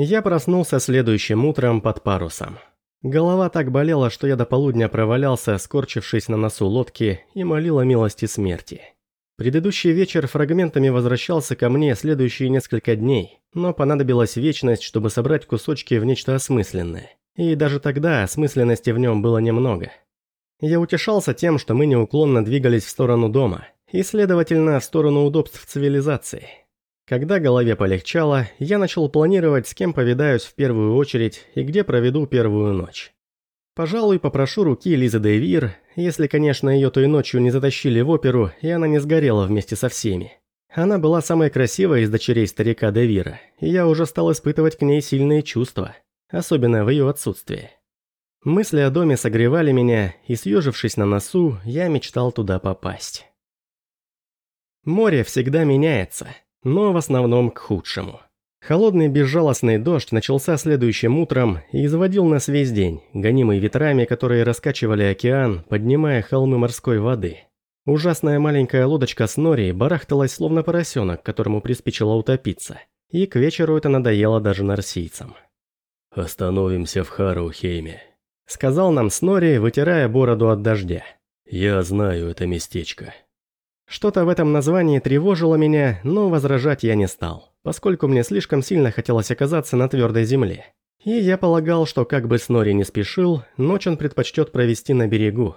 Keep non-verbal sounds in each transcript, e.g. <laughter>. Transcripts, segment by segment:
Я проснулся следующим утром под парусом. Голова так болела, что я до полудня провалялся, скорчившись на носу лодки, и молил о милости смерти. Предыдущий вечер фрагментами возвращался ко мне следующие несколько дней, но понадобилась вечность, чтобы собрать кусочки в нечто осмысленное. И даже тогда осмысленности в нем было немного. Я утешался тем, что мы неуклонно двигались в сторону дома, и, следовательно, в сторону удобств цивилизации. Когда голове полегчало, я начал планировать, с кем повидаюсь в первую очередь и где проведу первую ночь. Пожалуй, попрошу руки Лизы Дейвир, если, конечно, ее той ночью не затащили в оперу, и она не сгорела вместе со всеми. Она была самой красивой из дочерей старика Девира, и я уже стал испытывать к ней сильные чувства, особенно в ее отсутствии. Мысли о доме согревали меня, и съежившись на носу, я мечтал туда попасть. Море всегда меняется, но в основном к худшему. Холодный безжалостный дождь начался следующим утром и изводил нас весь день, гонимый ветрами, которые раскачивали океан, поднимая холмы морской воды. Ужасная маленькая лодочка с Нори барахталась словно поросенок, которому приспичило утопиться. И к вечеру это надоело даже нарсийцам. «Остановимся в Харухейме», — сказал нам Снори, вытирая бороду от дождя. «Я знаю это местечко». Что-то в этом названии тревожило меня, но возражать я не стал, поскольку мне слишком сильно хотелось оказаться на твердой земле. И я полагал, что как бы Снори не спешил, ночь он предпочтет провести на берегу.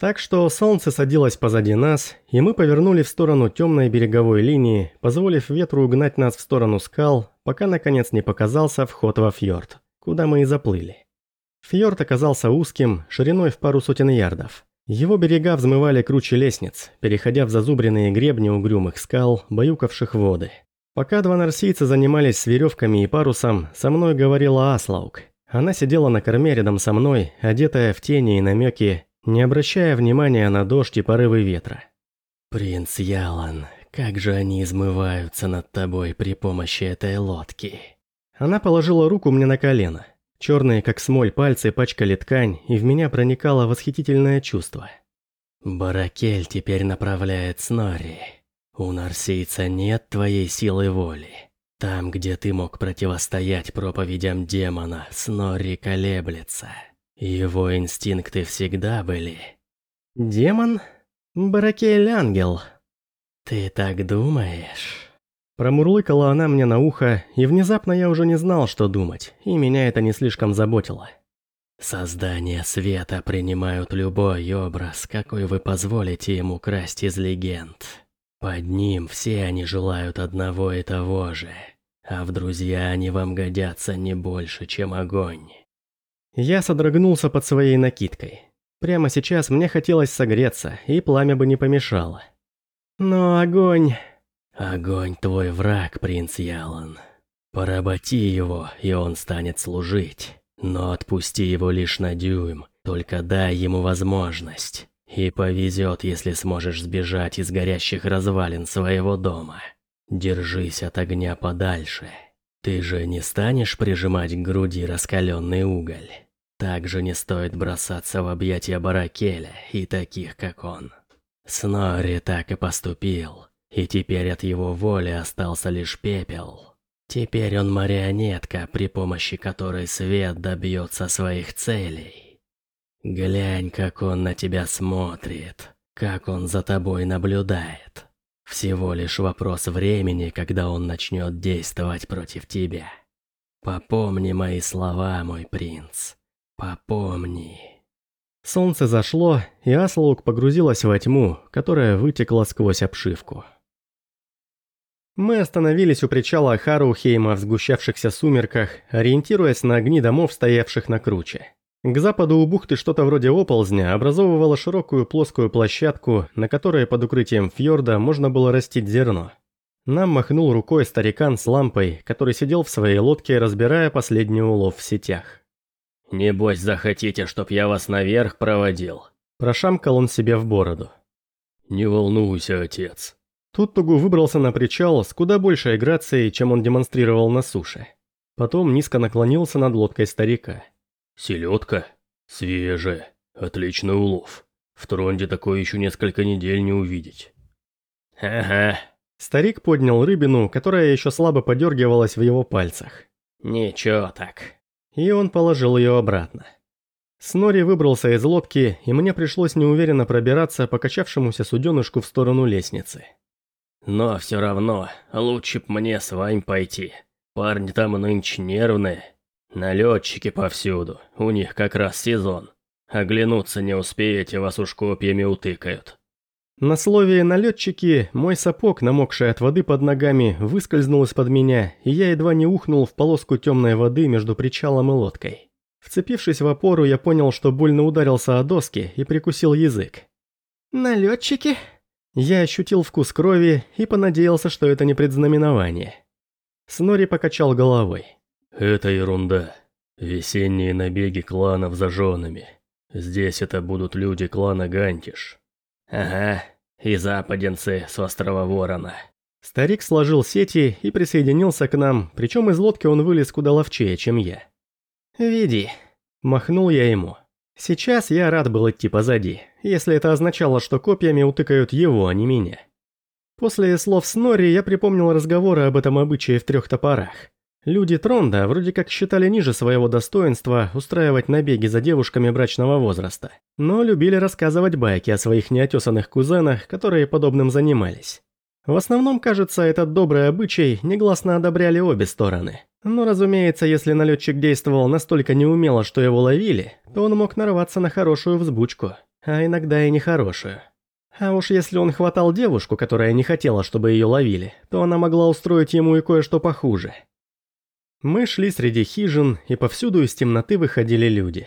Так что солнце садилось позади нас, и мы повернули в сторону темной береговой линии, позволив ветру угнать нас в сторону скал, пока наконец не показался вход во фьорд, куда мы и заплыли. Фьорд оказался узким, шириной в пару сотен ярдов. Его берега взмывали круче лестниц, переходя в зазубренные гребни угрюмых скал, баюкавших воды. Пока два нарсийца занимались с веревками и парусом, со мной говорила Аслаук. Она сидела на корме рядом со мной, одетая в тени и намеки, не обращая внимания на дождь и порывы ветра. «Принц Ялан, как же они измываются над тобой при помощи этой лодки!» Она положила руку мне на колено. Черные, как смоль, пальцы пачкали ткань, и в меня проникало восхитительное чувство. «Баракель теперь направляет Снори. У нарсийца нет твоей силы воли. Там, где ты мог противостоять проповедям демона, Снори колеблется. Его инстинкты всегда были». «Демон? Баракель ангел». «Ты так думаешь?» Промурлыкала она мне на ухо, и внезапно я уже не знал, что думать, и меня это не слишком заботило. Создания света принимают любой образ, какой вы позволите ему красть из легенд. Под ним все они желают одного и того же, а в друзья они вам годятся не больше, чем огонь. Я содрогнулся под своей накидкой. Прямо сейчас мне хотелось согреться, и пламя бы не помешало. Но огонь... «Огонь твой враг, принц Ялан. Поработи его, и он станет служить. Но отпусти его лишь на дюйм, только дай ему возможность. И повезет, если сможешь сбежать из горящих развалин своего дома. Держись от огня подальше. Ты же не станешь прижимать к груди раскаленный уголь. Также не стоит бросаться в объятия Баракеля и таких, как он. Снори так и поступил. И теперь от его воли остался лишь пепел. Теперь он марионетка, при помощи которой свет добьется своих целей. Глянь, как он на тебя смотрит, как он за тобой наблюдает. Всего лишь вопрос времени, когда он начнет действовать против тебя. Попомни мои слова, мой принц. Попомни. Солнце зашло, и Аслаук погрузилась во тьму, которая вытекла сквозь обшивку. Мы остановились у причала Харухейма в сгущавшихся сумерках, ориентируясь на огни домов, стоявших на круче. К западу у бухты что-то вроде оползня образовывало широкую плоскую площадку, на которой под укрытием фьорда можно было растить зерно. Нам махнул рукой старикан с лампой, который сидел в своей лодке, разбирая последний улов в сетях. «Небось захотите, чтоб я вас наверх проводил?» Прошамкал он себе в бороду. «Не волнуйся, отец», Тут Тугу выбрался на причал с куда большей грацией, чем он демонстрировал на суше. Потом низко наклонился над лодкой старика. «Селедка? Свежая. Отличный улов. В Тронде такое еще несколько недель не увидеть». «Ага». Старик поднял рыбину, которая еще слабо подергивалась в его пальцах. Ничего так. И он положил ее обратно. Снори выбрался из лодки, и мне пришлось неуверенно пробираться по качавшемуся суденышку в сторону лестницы. Но все равно, лучше б мне с вами пойти. Парни там нынче нервные. Налетчики повсюду, у них как раз сезон. Оглянуться не успеете, вас уж копьями утыкают. На слове «налетчики» мой сапог, намокший от воды под ногами, выскользнул из-под меня, и я едва не ухнул в полоску темной воды между причалом и лодкой. Вцепившись в опору, я понял, что больно ударился о доски и прикусил язык. «Налетчики?» Я ощутил вкус крови и понадеялся, что это не предзнаменование. Снори покачал головой. «Это ерунда. Весенние набеги кланов за женами. Здесь это будут люди клана Гантиш. Ага, и западенцы с острова Ворона. Старик сложил сети и присоединился к нам, причем из лодки он вылез куда ловчее, чем я. «Веди», – махнул я ему. Сейчас я рад был идти позади, если это означало, что копьями утыкают его, а не меня. После слов Снори я припомнил разговоры об этом обычае в трех топорах. Люди Тронда вроде как считали ниже своего достоинства устраивать набеги за девушками брачного возраста, но любили рассказывать байки о своих неотесанных кузенах, которые подобным занимались. В основном, кажется, этот добрый обычай негласно одобряли обе стороны. Но, разумеется, если налетчик действовал настолько неумело, что его ловили, то он мог нарваться на хорошую взбучку, а иногда и нехорошую. А уж если он хватал девушку, которая не хотела, чтобы ее ловили, то она могла устроить ему и кое-что похуже – мы шли среди хижин, и повсюду из темноты выходили люди.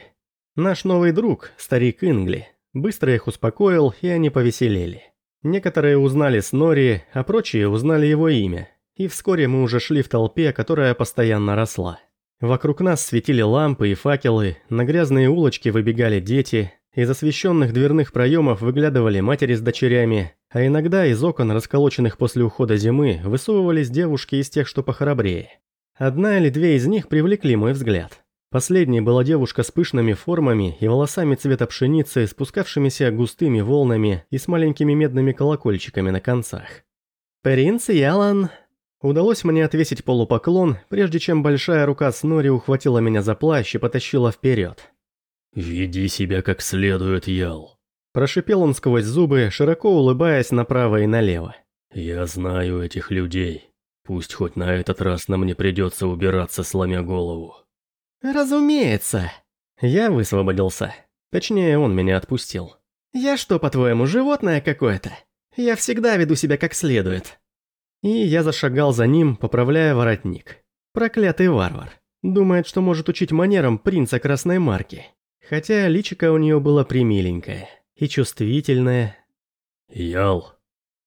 Наш новый друг, старик Ингли, быстро их успокоил, и они повеселели. Некоторые узнали Снори, а прочие узнали его имя, и вскоре мы уже шли в толпе, которая постоянно росла. Вокруг нас светили лампы и факелы, на грязные улочки выбегали дети, из освещенных дверных проемов выглядывали матери с дочерями, а иногда из окон, расколоченных после ухода зимы, высовывались девушки из тех, что похрабрее. Одна или две из них привлекли мой взгляд. Последней была девушка с пышными формами и волосами цвета пшеницы, спускавшимися густыми волнами и с маленькими медными колокольчиками на концах. «Принц Ялан...» Удалось мне отвесить полупоклон, прежде чем большая рука Снори ухватила меня за плащ и потащила вперед. «Веди себя как следует, Ял», – прошипел он сквозь зубы, широко улыбаясь направо и налево. «Я знаю этих людей. Пусть хоть на этот раз нам не придется убираться, сломя голову. Разумеется. Я высвободился. Точнее, он меня отпустил. Я что, по-твоему, животное какое-то? Я всегда веду себя как следует. И я зашагал за ним, поправляя воротник. Проклятый варвар. Думает, что может учить манерам принца красной марки. Хотя личико у нее было примиленькое и чувствительное. Ял,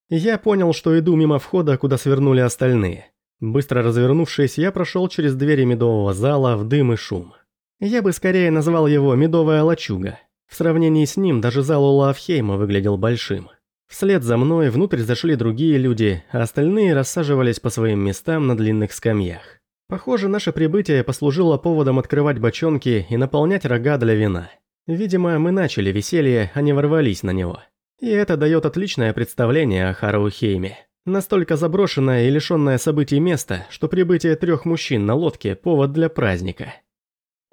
я понял, что иду мимо входа, куда свернули остальные. Быстро развернувшись, я прошел через двери медового зала в дым и шум. Я бы скорее назвал его «медовая лачуга». В сравнении с ним даже зал Улафхейма выглядел большим. Вслед за мной внутрь зашли другие люди, а остальные рассаживались по своим местам на длинных скамьях. Похоже, наше прибытие послужило поводом открывать бочонки и наполнять рога для вина. Видимо, мы начали веселье, а не ворвались на него. И это дает отличное представление о Хараухейме. Настолько заброшенное и лишенное событий место, что прибытие трех мужчин на лодке – повод для праздника.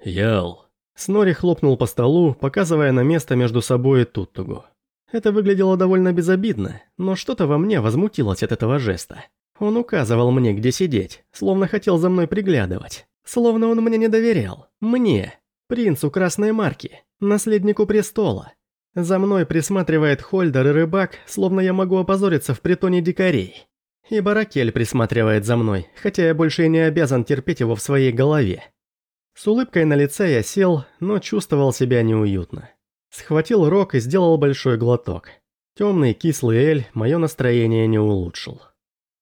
«Ял». Снори хлопнул по столу, показывая на место между собой и Туттугу. Это выглядело довольно безобидно, но что-то во мне возмутилось от этого жеста. Он указывал мне, где сидеть, словно хотел за мной приглядывать. Словно он мне не доверял. Мне, принцу Красной Марки, наследнику престола. За мной присматривает Хольдер и рыбак, словно я могу опозориться в притоне дикарей. И Баракель присматривает за мной, хотя я больше и не обязан терпеть его в своей голове. С улыбкой на лице я сел, но чувствовал себя неуютно. Схватил рог и сделал большой глоток. Темный кислый эль мое настроение не улучшил.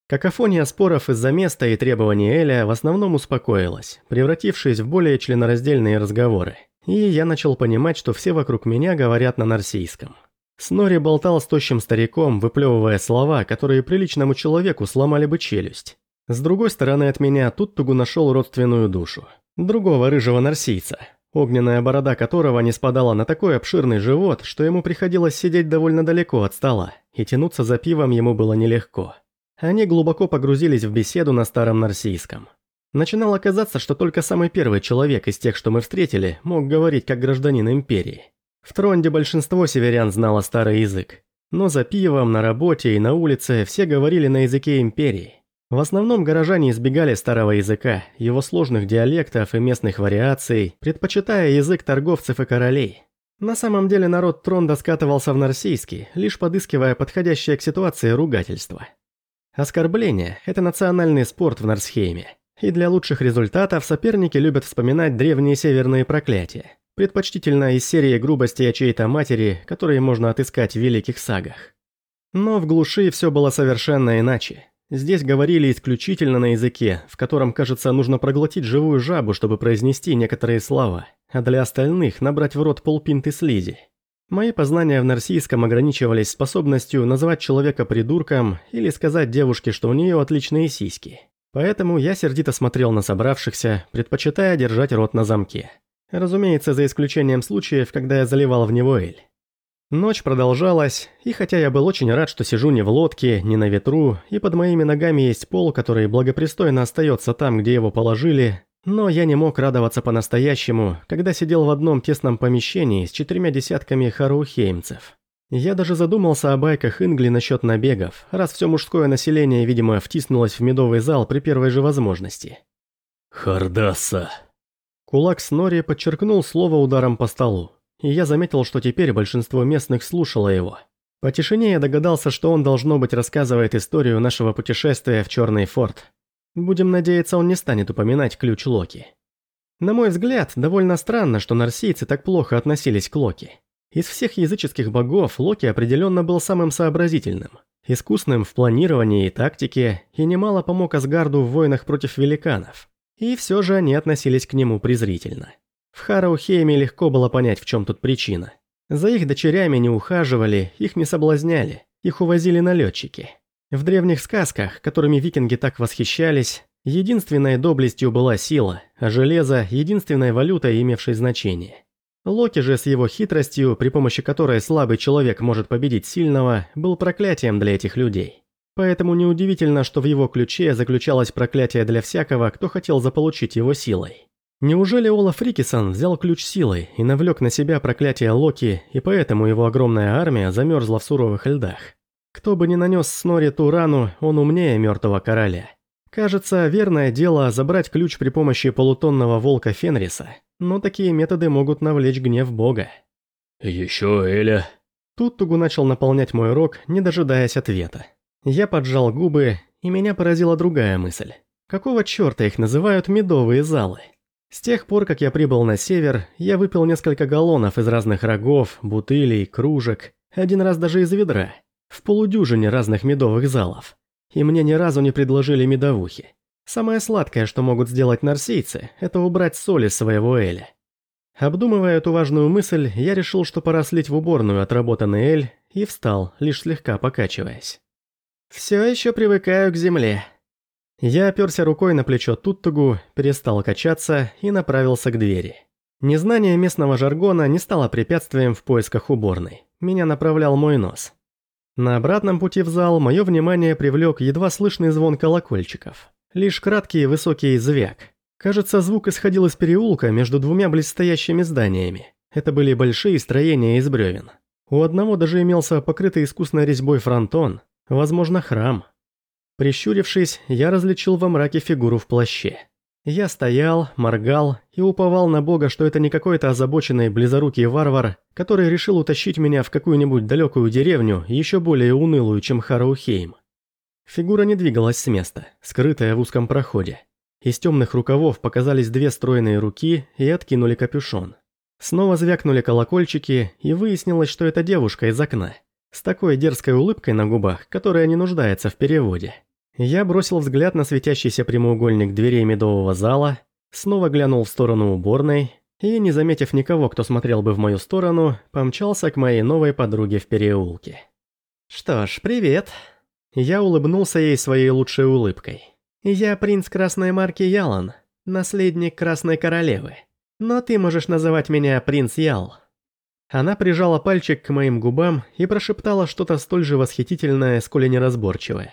Какофония споров из-за места и требований Эля в основном успокоилась, превратившись в более членораздельные разговоры. И я начал понимать, что все вокруг меня говорят на нарсийском. Снори болтал с тощим стариком, выплевывая слова, которые приличному человеку сломали бы челюсть. С другой стороны от меня Туттугу нашел родственную душу. Другого рыжего нарсийца, огненная борода которого не спадала на такой обширный живот, что ему приходилось сидеть довольно далеко от стола, и тянуться за пивом ему было нелегко. Они глубоко погрузились в беседу на старом нарсийском. Начинало казаться, что только самый первый человек из тех, что мы встретили, мог говорить как гражданин Империи. В Тронде большинство северян знало старый язык. Но за пивом, на работе и на улице все говорили на языке Империи. В основном горожане избегали старого языка, его сложных диалектов и местных вариаций, предпочитая язык торговцев и королей. На самом деле народ Тронда скатывался в нарсийский, лишь подыскивая подходящее к ситуации ругательство. Оскорбление – это национальный спорт в Нарсхейме. И для лучших результатов соперники любят вспоминать древние северные проклятия, предпочтительно из серии грубостей чьей-то матери, которые можно отыскать в великих сагах. Но в глуши все было совершенно иначе. Здесь говорили исключительно на языке, в котором, кажется, нужно проглотить живую жабу, чтобы произнести некоторые слова, а для остальных набрать в рот полпинты слизи. Мои познания в нарсийском ограничивались способностью назвать человека придурком или сказать девушке, что у нее отличные сиськи. Поэтому я сердито смотрел на собравшихся, предпочитая держать рот на замке. Разумеется, за исключением случаев, когда я заливал в него эль. Ночь продолжалась, и хотя я был очень рад, что сижу не в лодке, не на ветру, и под моими ногами есть пол, который благопристойно остается там, где его положили, но я не мог радоваться по-настоящему, когда сидел в одном тесном помещении с четырьмя десятками хараухеймцев. Я даже задумался о байках Ингли насчет набегов, раз все мужское население, видимо, втиснулось в медовый зал при первой же возможности. «Хардаса!» Кулак Снори подчеркнул слово ударом по столу, и я заметил, что теперь большинство местных слушало его. По тишине я догадался, что он, должно быть, рассказывает историю нашего путешествия в Черный форт. Будем надеяться, он не станет упоминать ключ Локи. На мой взгляд, довольно странно, что нарсийцы так плохо относились к Локи. Из всех языческих богов Локи определенно был самым сообразительным, искусным в планировании и тактике, и немало помог Асгарду в войнах против великанов. И все же они относились к нему презрительно. В Хараухейме легко было понять, в чем тут причина. За их дочерями не ухаживали, их не соблазняли, их увозили налетчики. В древних сказках, которыми викинги так восхищались, единственной доблестью была сила, а железо – единственной валютой, имевшей значение. Локи же с его хитростью, при помощи которой слабый человек может победить сильного, был проклятием для этих людей. Поэтому неудивительно, что в его ключе заключалось проклятие для всякого, кто хотел заполучить его силой. Неужели Олаф Рикисон взял ключ силой и навлек на себя проклятие Локи, и поэтому его огромная армия замерзла в суровых льдах? Кто бы ни нанес Снори ту рану, он умнее мертвого короля. Кажется, верное дело забрать ключ при помощи полутонного волка Фенриса, но такие методы могут навлечь гнев бога. «Еще Эля». Тут Тугу начал наполнять мой рог, не дожидаясь ответа. Я поджал губы, и меня поразила другая мысль. Какого черта их называют медовые залы? С тех пор, как я прибыл на север, я выпил несколько галлонов из разных рогов, бутылей, кружек, один раз даже из ведра, в полудюжине разных медовых залов. И мне ни разу не предложили медовухи. Самое сладкое, что могут сделать нарсийцы, это убрать соль из своего эля. Обдумывая эту важную мысль, я решил, что пора слить в уборную отработанный эль, и встал, лишь слегка покачиваясь. «Все еще привыкаю к земле». Я оперся рукой на плечо Туттугу, перестал качаться и направился к двери. Незнание местного жаргона не стало препятствием в поисках уборной. Меня направлял мой нос. На обратном пути в зал мое внимание привлек едва слышный звон колокольчиков. Лишь краткий высокий звяк. Кажется, звук исходил из переулка между двумя близстоящими зданиями. Это были большие строения из бревен. У одного даже имелся покрытый искусной резьбой фронтон, возможно, храм. Прищурившись, я различил во мраке фигуру в плаще. Я стоял, моргал и уповал на бога, что это не какой-то озабоченный близорукий варвар, который решил утащить меня в какую-нибудь далекую деревню, еще более унылую, чем Хараухейм. Фигура не двигалась с места, скрытая в узком проходе. Из темных рукавов показались две стройные руки и откинули капюшон. Снова звякнули колокольчики, и выяснилось, что это девушка из окна. С такой дерзкой улыбкой на губах, которая не нуждается в переводе. Я бросил взгляд на светящийся прямоугольник дверей медового зала, снова глянул в сторону уборной и, не заметив никого, кто смотрел бы в мою сторону, помчался к моей новой подруге в переулке. «Что ж, привет», я улыбнулся ей своей лучшей улыбкой. «Я принц Красной Марки Ялан, наследник Красной Королевы. Но ты можешь называть меня принц Ял». Она прижала пальчик к моим губам и прошептала что-то столь же восхитительное, сколь и неразборчивое.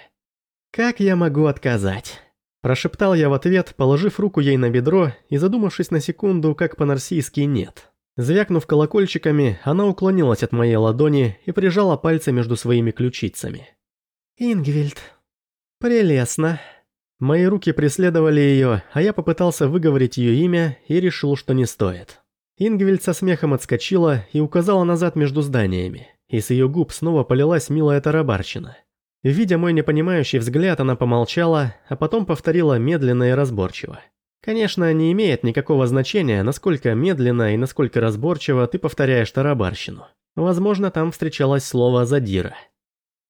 «Как я могу отказать?» Прошептал я в ответ, положив руку ей на бедро и задумавшись на секунду, как по-нарсийски «нет». Звякнув колокольчиками, она уклонилась от моей ладони и прижала пальцы между своими ключицами. «Ингвильд. Прелестно». Мои руки преследовали ее, а я попытался выговорить ее имя и решил, что не стоит. Ингвильд со смехом отскочила и указала назад между зданиями, и с ее губ снова полилась милая тарабарщина. Видя мой непонимающий взгляд, она помолчала, а потом повторила медленно и разборчиво. Конечно, не имеет никакого значения, насколько медленно и насколько разборчиво ты повторяешь тарабарщину. Возможно, там встречалось слово «задира».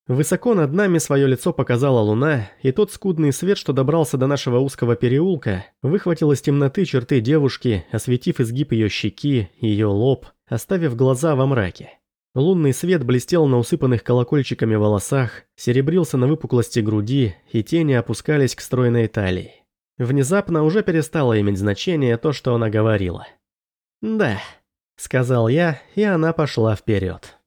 Высоко над нами свое лицо показала луна, и тот скудный свет, что добрался до нашего узкого переулка, выхватил из темноты черты девушки, осветив изгиб ее щеки, ее лоб, оставив глаза во мраке. Лунный свет блестел на усыпанных колокольчиками волосах, серебрился на выпуклости груди, и тени опускались к стройной талии. Внезапно уже перестало иметь значение то, что она говорила. «Да», — сказал я, и она пошла вперед.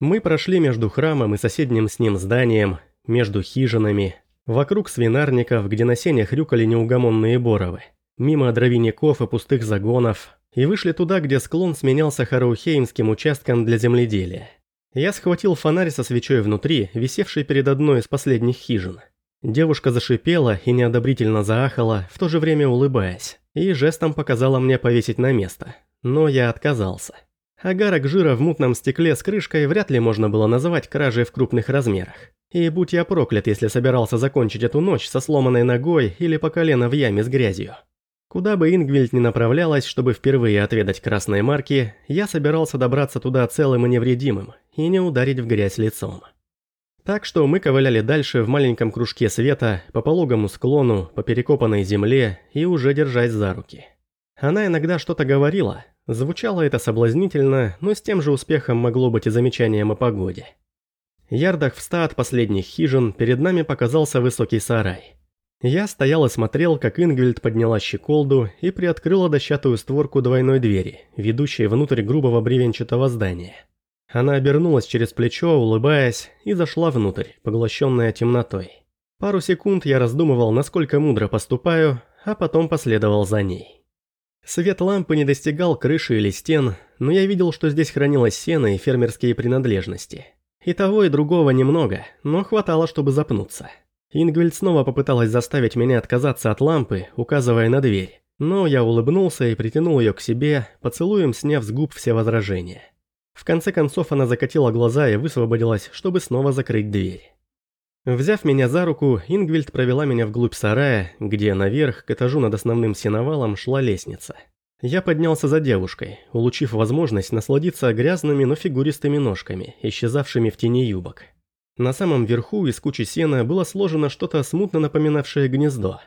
Мы прошли между храмом и соседним с ним зданием, между хижинами, вокруг свинарников, где на сенях рюкали неугомонные боровы, мимо дровяников и пустых загонов, и вышли туда, где склон сменялся Хараухеймским участком для земледелия. Я схватил фонарь со свечой внутри, висевший перед одной из последних хижин. Девушка зашипела и неодобрительно заахала, в то же время улыбаясь, и жестом показала мне повесить на место. Но я отказался. Агарок жира в мутном стекле с крышкой вряд ли можно было называть кражей в крупных размерах. И будь я проклят, если собирался закончить эту ночь со сломанной ногой или по колено в яме с грязью. Куда бы Ингвильд ни направлялась, чтобы впервые отведать красные марки, я собирался добраться туда целым и невредимым, и не ударить в грязь лицом. Так что мы ковыляли дальше в маленьком кружке света, по пологому склону, по перекопанной земле и уже держась за руки. Она иногда что-то говорила, звучало это соблазнительно, но с тем же успехом могло быть и замечанием о погоде. Ярдах в ста от последних хижин перед нами показался высокий сарай – я стоял и смотрел, как Ингвильд подняла щеколду и приоткрыла дощатую створку двойной двери, ведущей внутрь грубого бревенчатого здания. Она обернулась через плечо, улыбаясь, и зашла внутрь, поглощенная темнотой. Пару секунд я раздумывал, насколько мудро поступаю, а потом последовал за ней. Свет лампы не достигал крыши или стен, но я видел, что здесь хранилось сено и фермерские принадлежности. И того, и другого немного, но хватало, чтобы запнуться. Ингвельд снова попыталась заставить меня отказаться от лампы, указывая на дверь. Но я улыбнулся и притянул ее к себе, поцелуем сняв с губ все возражения. В конце концов она закатила глаза и высвободилась, чтобы снова закрыть дверь. Взяв меня за руку, Ингвильд провела меня вглубь сарая, где наверх, к этажу над основным сеновалом, шла лестница. Я поднялся за девушкой, улучив возможность насладиться грязными, но фигуристыми ножками, исчезавшими в тени юбок. На самом верху из кучи сена было сложено что-то смутно напоминавшее гнездо.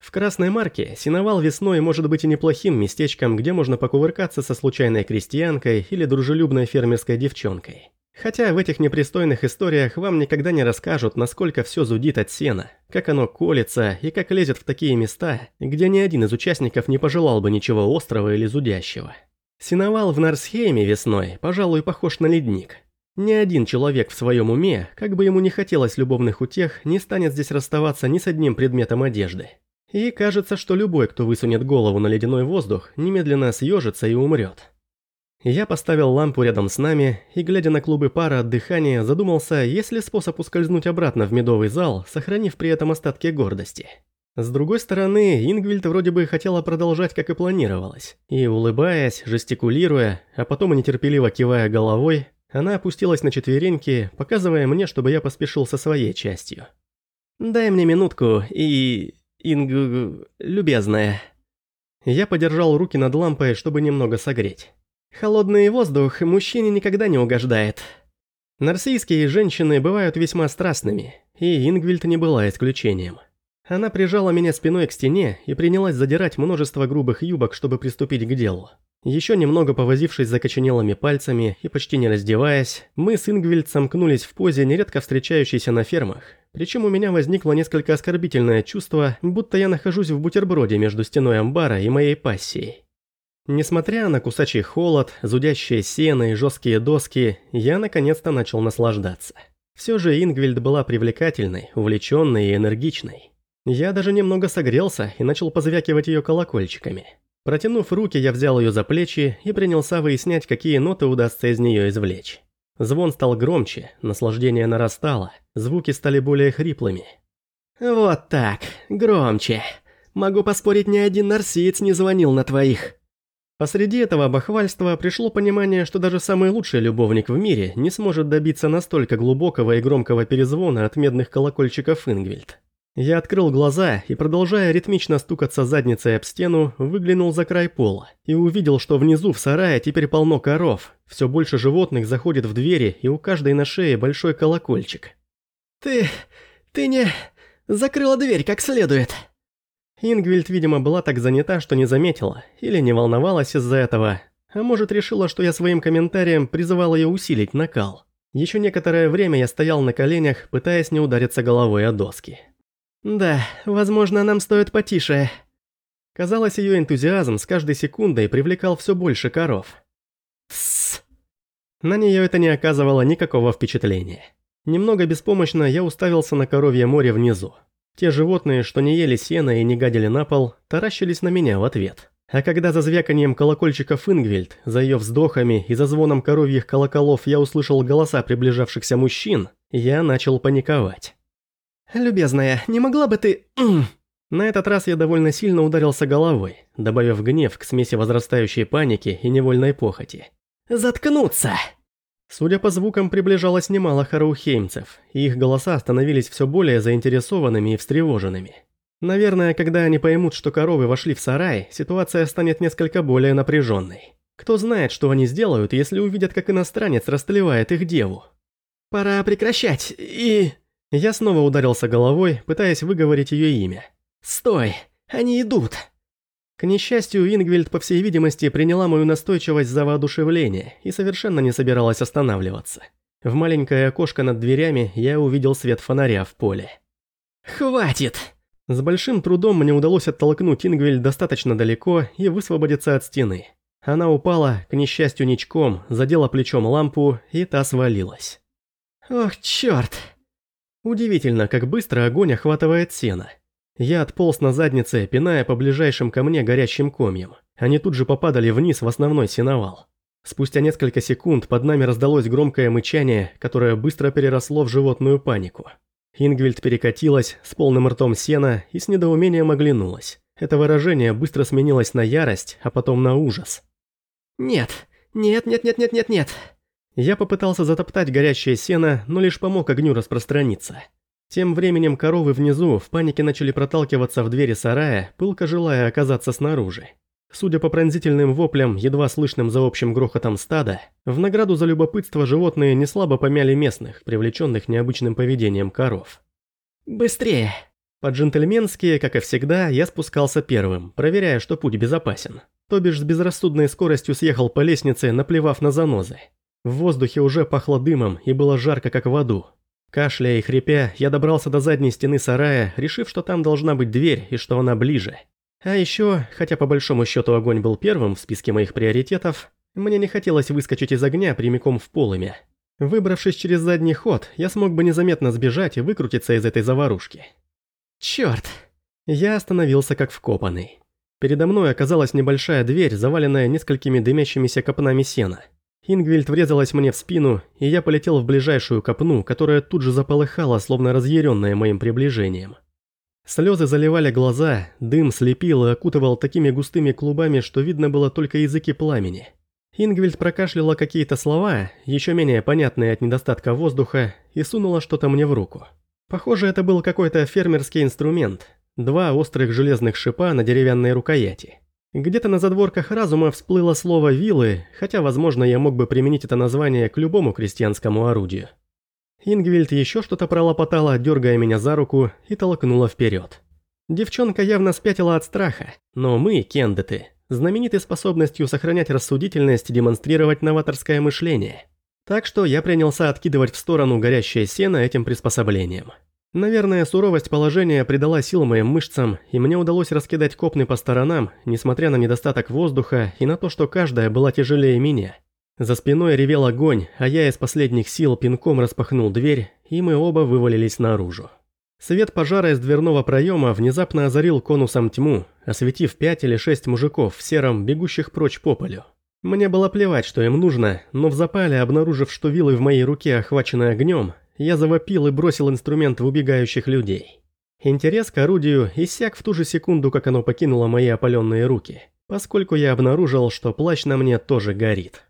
В Красной Марке сеновал весной может быть и неплохим местечком, где можно покувыркаться со случайной крестьянкой или дружелюбной фермерской девчонкой. Хотя в этих непристойных историях вам никогда не расскажут, насколько все зудит от сена, как оно колется и как лезет в такие места, где ни один из участников не пожелал бы ничего острого или зудящего. Сеновал в Нарсхейме весной, пожалуй, похож на ледник. Ни один человек в своем уме, как бы ему не хотелось любовных утех, не станет здесь расставаться ни с одним предметом одежды. И кажется, что любой, кто высунет голову на ледяной воздух, немедленно съежится и умрет. Я поставил лампу рядом с нами и, глядя на клубы пара от дыхания, задумался, есть ли способ ускользнуть обратно в медовый зал, сохранив при этом остатки гордости. С другой стороны, Ингвильд вроде бы хотела продолжать, как и планировалось. И улыбаясь, жестикулируя, а потом и нетерпеливо кивая головой, она опустилась на четвереньки, показывая мне, чтобы я поспешил со своей частью. «Дай мне минутку и... Ингу... любезная». Я подержал руки над лампой, чтобы немного согреть. Холодный воздух мужчине никогда не угождает. Нарсийские женщины бывают весьма страстными, и Ингвильд не была исключением. Она прижала меня спиной к стене и принялась задирать множество грубых юбок, чтобы приступить к делу. Еще немного повозившись закоченелыми пальцами и почти не раздеваясь, мы с Ингвильд сомкнулись в позе, нередко встречающейся на фермах. Причем у меня возникло несколько оскорбительное чувство, будто я нахожусь в бутерброде между стеной амбара и моей пассией. Несмотря на кусачий холод, зудящее сено и жесткие доски, я наконец-то начал наслаждаться. Все же Ингвильд была привлекательной, увлеченной и энергичной. Я даже немного согрелся и начал позвякивать ее колокольчиками. Протянув руки, я взял ее за плечи и принялся выяснять, какие ноты удастся из нее извлечь. Звон стал громче, наслаждение нарастало, звуки стали более хриплыми. «Вот так, громче. Могу поспорить, ни один нарсиец не звонил на твоих». Посреди этого бахвальства пришло понимание, что даже самый лучший любовник в мире не сможет добиться настолько глубокого и громкого перезвона от медных колокольчиков Ингвильд. Я открыл глаза и, продолжая ритмично стукаться задницей об стену, выглянул за край пола и увидел, что внизу в сарае теперь полно коров, все больше животных заходит в двери и у каждой на шее большой колокольчик. «Ты... ты не... закрыла дверь как следует!» Ингвильд, видимо, была так занята, что не заметила, или не волновалась из-за этого, а может решила, что я своим комментарием призывал ее усилить накал. Еще некоторое время я стоял на коленях, пытаясь не удариться головой о доски. «Да, возможно, нам стоит потише». Казалось, ее энтузиазм с каждой секундой привлекал все больше коров. Тссс. На нее это не оказывало никакого впечатления. Немного беспомощно я уставился на коровье море внизу. Те животные, что не ели сена и не гадили на пол, таращились на меня в ответ. А когда за звяканием колокольчиков Ингвельд, за ее вздохами и за звоном коровьих колоколов я услышал голоса приближавшихся мужчин, я начал паниковать. «Любезная, не могла бы ты...» <clears throat> На этот раз я довольно сильно ударился головой, добавив гнев к смеси возрастающей паники и невольной похоти. «Заткнуться!» Судя по звукам, приближалось немало хараухеймцев, и их голоса становились все более заинтересованными и встревоженными. Наверное, когда они поймут, что коровы вошли в сарай, ситуация станет несколько более напряженной. Кто знает, что они сделают, если увидят, как иностранец растлевает их деву. «Пора прекращать, и...» Я снова ударился головой, пытаясь выговорить ее имя. «Стой! Они идут!» К несчастью, Ингвильд, по всей видимости, приняла мою настойчивость за воодушевление и совершенно не собиралась останавливаться. В маленькое окошко над дверями я увидел свет фонаря в поле. «Хватит!» С большим трудом мне удалось оттолкнуть Ингвиль достаточно далеко и высвободиться от стены. Она упала, к несчастью, ничком, задела плечом лампу, и та свалилась. «Ох, чёрт!» Удивительно, как быстро огонь охватывает сено. Я отполз на заднице, пиная по ближайшим ко мне горящим комьям. Они тут же попадали вниз в основной сеновал. Спустя несколько секунд под нами раздалось громкое мычание, которое быстро переросло в животную панику. Ингвильд перекатилась с полным ртом сена и с недоумением оглянулась. Это выражение быстро сменилось на ярость, а потом на ужас. «Нет, нет, нет, нет, нет, нет, нет!» Я попытался затоптать горящее сено, но лишь помог огню распространиться. Тем временем коровы внизу в панике начали проталкиваться в двери сарая, пылко желая оказаться снаружи. Судя по пронзительным воплям, едва слышным за общим грохотом стада, в награду за любопытство животные неслабо помяли местных, привлеченных необычным поведением коров. «Быстрее!» По-джентльменски, как и всегда, я спускался первым, проверяя, что путь безопасен. То бишь с безрассудной скоростью съехал по лестнице, наплевав на занозы. В воздухе уже пахло дымом и было жарко как в аду. Кашляя и хрипя, я добрался до задней стены сарая, решив, что там должна быть дверь и что она ближе. А еще, хотя по большому счету огонь был первым в списке моих приоритетов, мне не хотелось выскочить из огня прямиком в полымя. Выбравшись через задний ход, я смог бы незаметно сбежать и выкрутиться из этой заварушки. Черт! Я остановился как вкопанный. Передо мной оказалась небольшая дверь, заваленная несколькими дымящимися копнами сена. Ингвильд врезалась мне в спину, и я полетел в ближайшую копну, которая тут же заполыхала, словно разъяренная моим приближением. Слезы заливали глаза, дым слепил и окутывал такими густыми клубами, что видно было только языки пламени. Ингвильд прокашляла какие-то слова, еще менее понятные от недостатка воздуха, и сунула что-то мне в руку. Похоже, это был какой-то фермерский инструмент. Два острых железных шипа на деревянной рукояти. Где-то на задворках разума всплыло слово «вилы», хотя, возможно, я мог бы применить это название к любому крестьянскому орудию. Ингвильд еще что-то пролопотала, дергая меня за руку, и толкнула вперед. Девчонка явно спятила от страха, но мы, кендеты, знамениты способностью сохранять рассудительность и демонстрировать новаторское мышление. Так что я принялся откидывать в сторону горящее сено этим приспособлением. Наверное, суровость положения придала сил моим мышцам, и мне удалось раскидать копны по сторонам, несмотря на недостаток воздуха и на то, что каждая была тяжелее меня. За спиной ревел огонь, а я из последних сил пинком распахнул дверь, и мы оба вывалились наружу. Свет пожара из дверного проема внезапно озарил конусом тьму, осветив пять или шесть мужиков в сером, бегущих прочь по полю. Мне было плевать, что им нужно, но в запале, обнаружив, что вилы в моей руке охвачены огнем, я завопил и бросил инструмент в убегающих людей. Интерес к орудию иссяк в ту же секунду, как оно покинуло мои опаленные руки, поскольку я обнаружил, что плащ на мне тоже горит.